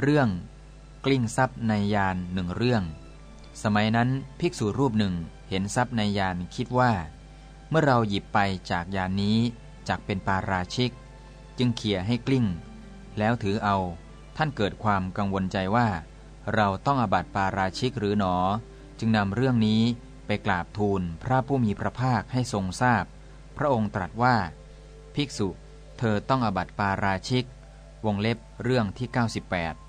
เรื่อง กลิ้งทรัพย์ในยานหนึ่งเรื่อง สมัยนั้นภิกษุรูปหนึ่งเห็นทรัพย์ในยานคิดว่า เมื่อเราหยิบไปจากยานนี้จักเป็นปาราชิก จึงเขี่ยให้กลิ้ง แล้วถือเอา ท่านเกิดความกังวลใจว่า เราต้องอบัติปาราชิกหรือหนอ จึงนำเรื่องนี้ไปกราบทูลพระผู้มีพระภาคให้ทรงทราบพพระองค์ตรัสว่า ภิกษุ เธอต้องอบัติปาราชิก วงเล็บเรื่องที่ 98